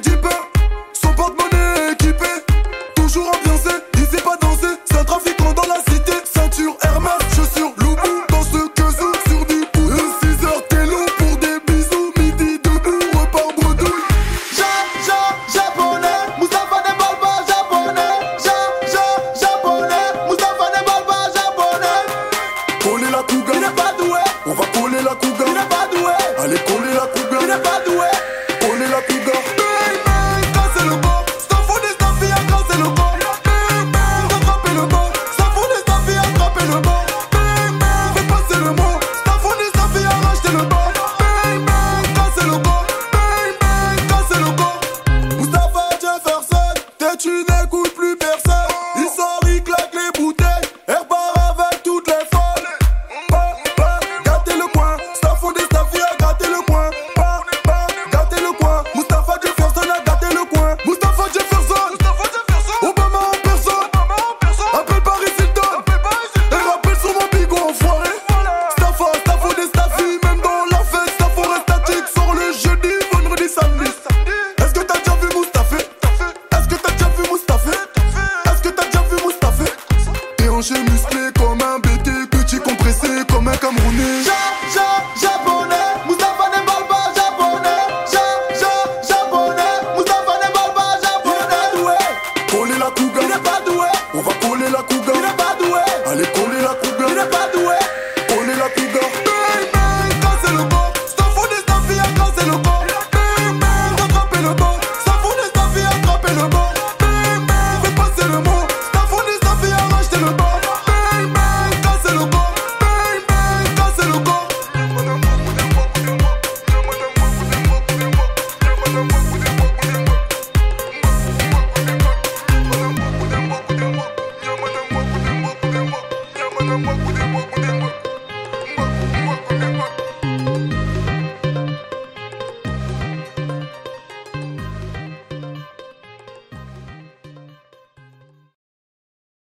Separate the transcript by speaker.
Speaker 1: de pão. comme un BT, petit compressé comme un Camerounais. Ja, ja, japonais, Moustapha japonais. Ja, ja, japonais, Moustapha japonais. Il est doué. La il est doué.